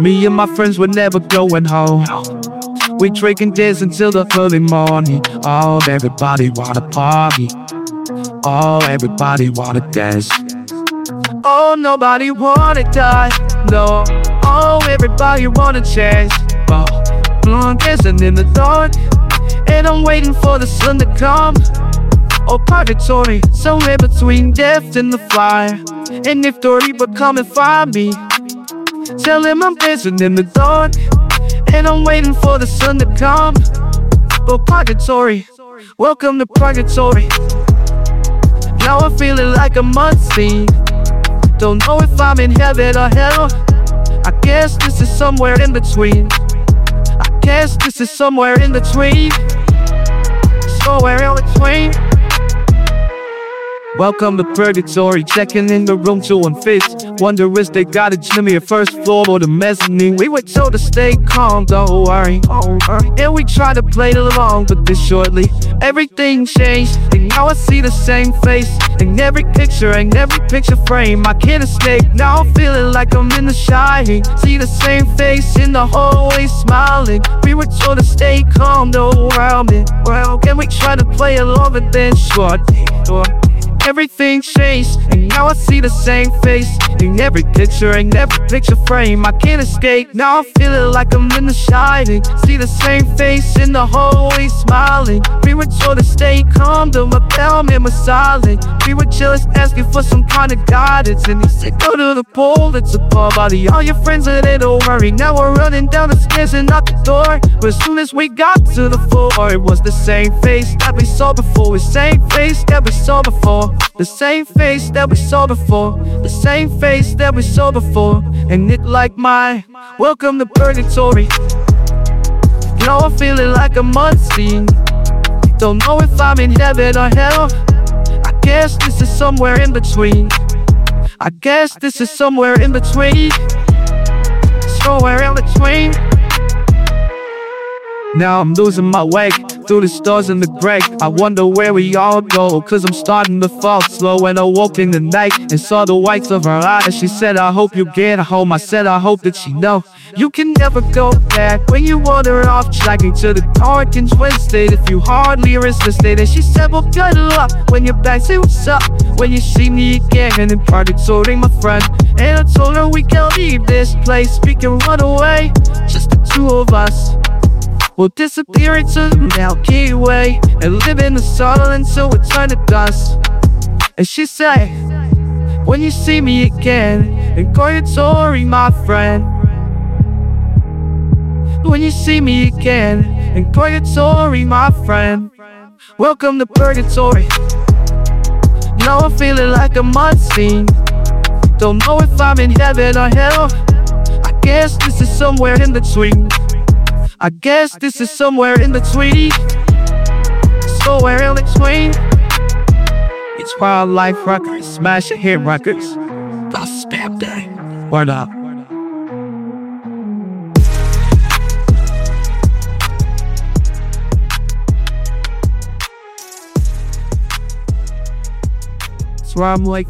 Me and my friends were never going home. We drinking this until the early morning. Oh, everybody wanna party. Oh, everybody wanna dance. Oh, nobody wanna die. No. Oh, everybody wanna change. Oh, I'm dancing in the dark. And I'm waiting for the sun to come. Oh, purgatory, somewhere between death and the fire. And if the would come and find me, tell him I'm dancing in the dark. And I'm waiting for the sun to come. Oh, purgatory, welcome to purgatory. Now I'm feeling like a unseen. Don't know if I'm in heaven or hell. I guess this is somewhere in between. I guess this is somewhere in between. Somewhere in between. Welcome to Purgatory, checking in the room to unfit. Wonder if they got a Jimmy at first floor or the mezzanine. We were told to stay calm, don't worry. And we tried to play it along, but this shortly everything changed. And now I see the same face in every picture, in every picture frame. I can't escape. Now I'm feeling like I'm in the shining. See the same face in the hallway smiling. We were told to stay calm, don't worry. Well, can we try to play along, but then shortly. Everything changed, and now I see the same face in every picture, in every picture frame. I can't escape. Now I'm feeling like I'm in the shining. See the same face in the hallway smiling. We were told to stay calm, to my down in my silent. We were just asking for some kind of guidance, and he said, Go to the pool, it's a bar body. All your friends are there, don't worry. Now we're running down the stairs and out the door. But as soon as we got to the floor, it was the same face that we saw before. The same face that we saw before. The same face that we saw before. The same face that we saw before. And it like my Welcome to purgatory. Now I'm feeling like a unseen. Don't know if I'm in heaven or hell. I guess this is somewhere in between. I guess this is somewhere in between. Somewhere in between. Now I'm losing my way through the stars in the gray. I wonder where we all go, cause I'm starting to fall slow. When I woke in the night and saw the whites of her eyes, she said, I hope you get home. I said, I hope that she know you can never go back when you wander off, tracking to the dark and twisted. If you hardly resisted, and she said, Well, good luck when you're back. Say what's up when you see me again. And in purgatory, my friend. And I told her we can leave this place, we can run away, just the two of us. We'll disappear into the Milky Way and live in the silence until we turn to dust. And she said, When you see me again and call in purgatory, my friend. When you see me again and call in purgatory, my friend. Welcome to purgatory. Now I'm feeling like I'm unseen. Don't know if I'm in heaven or hell. I guess this is somewhere in between. I guess this is somewhere in between. Somewhere in between. It's Wildlife Records, Smash It Hit Records. That's spam day. Word up. That's why I'm like,